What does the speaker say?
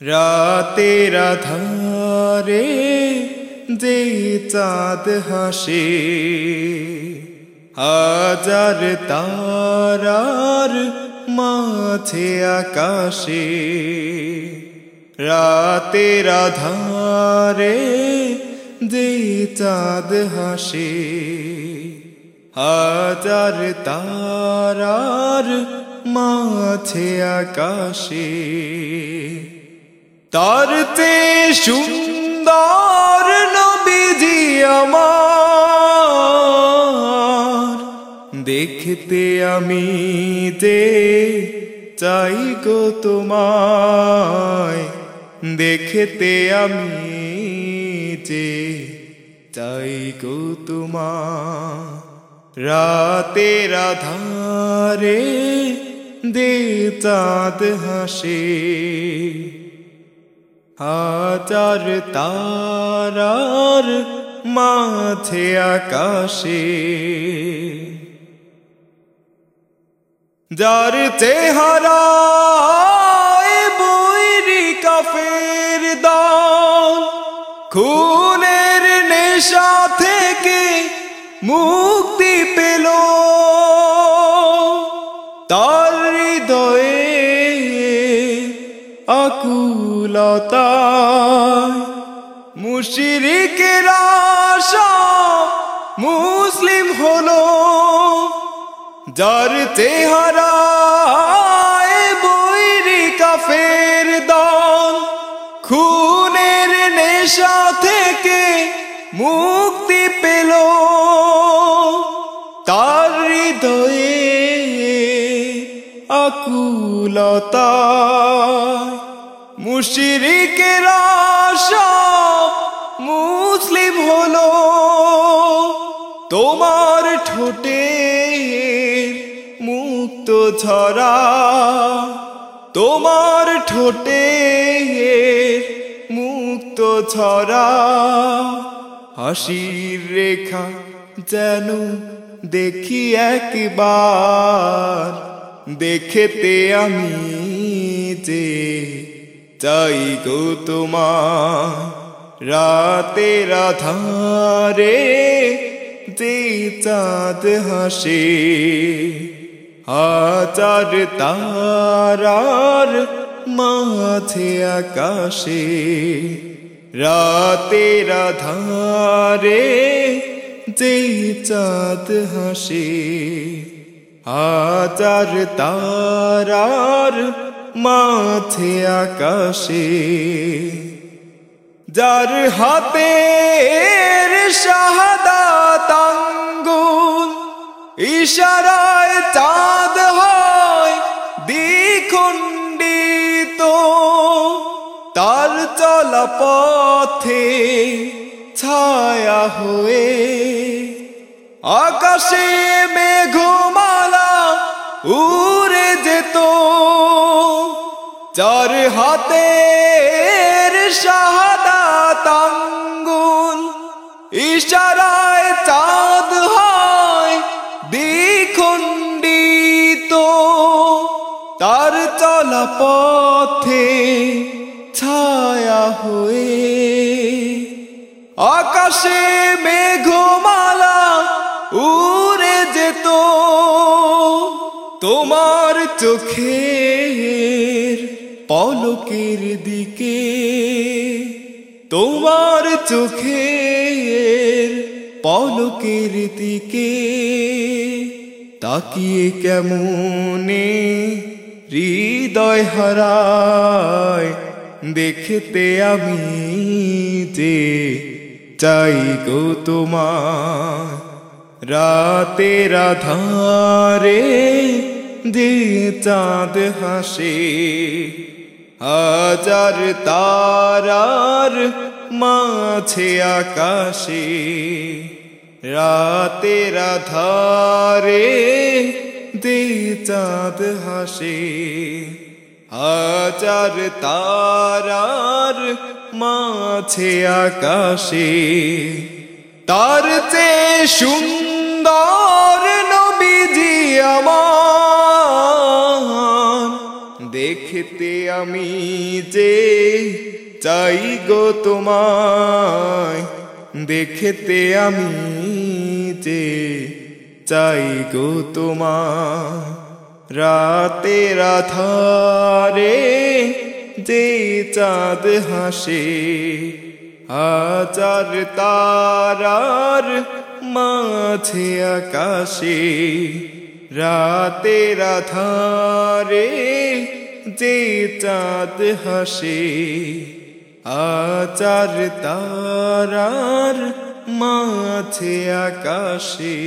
রাতের আধারে যে চাঁদ হাসে, হাজার তারার মাঝে আকাশে। রাতের আধারে যে চাঁদ হাসে, হাজার তারার মাঝে আকাশে। তার তে সুন্দর নবীজি আমার। দেখতে আমি যে চাই গো তোমায়, দেখতে আমি যে চাই গো তোমার রাতের আধারে দে চাঁদ হাসে হাজার তারার মাঝে আকাশে। যার চেহারা বৈরি কাফের দল, খুনের নেশা থেকে মুক্তি পেল। তার হৃদয়ে আকুলতা মুশরিকের আশা মুসলিম হলো, যার চেহারা বৈরি কাফের দল। খুনের নেশা থেকে মুক্তি পেল। আকুলতা মুশরিকের আশা মুসলিম হলো। তোমার ঠোঁটে মুক্ত ঝরা। তোমার ঠোঁটে মুক্ত ঝরা। হাসির রেখা যেন দেখি একবার। দেখেতে আমি যে চাই গো তোমার রাতের আধারে যে চাঁদ হাসে, হাজার তারার মাঝে আকাশে রাতের আধারে যে চাঁদ হাসে। হাজার তারার মাঝে আকাশে, যার হাতে শাহাদাত আঙ্গুল ইশারায় চাঁদ হয় দ্বিখণ্ডিত, তার চলা পথে ছায়া হয়ে আকাশে মেঘমালা উড়ে যেত। চার হাতের শাহাদাত আঙ্গুল ইশারায় চাঁদ হয় দ্বিখণ্ডিত। তার চলা পথে ছায়া হয়ে আকাশে মেঘমালা যেত তোমার চোখের পলকের দিকে, তোমার চোখের পলকের দিকে তাকিয়ে কেমনে হৃদয় হারায় দেখতে আমি যে চাই গো তোমার রাতের আধারে যে চাঁদ হাসে। হাজার তারার মাঝে আকাশে। রাতের আধারে দি চাঁদ হাসে। হাজার তারার মাঝে আকাশে। তার চে সুন্দর নবীজি আমার। দেখতে আমি যে চাই গো তোমায়, দেখতে আমি যে চাই গো তোমায়। রাতে রাধারে যে চাঁদ হাসে, হাজার তারার মাঝে আকাশে রাতে রাধারে যে চাঁদ হাসে আচার তারার মাঝে আকাশে।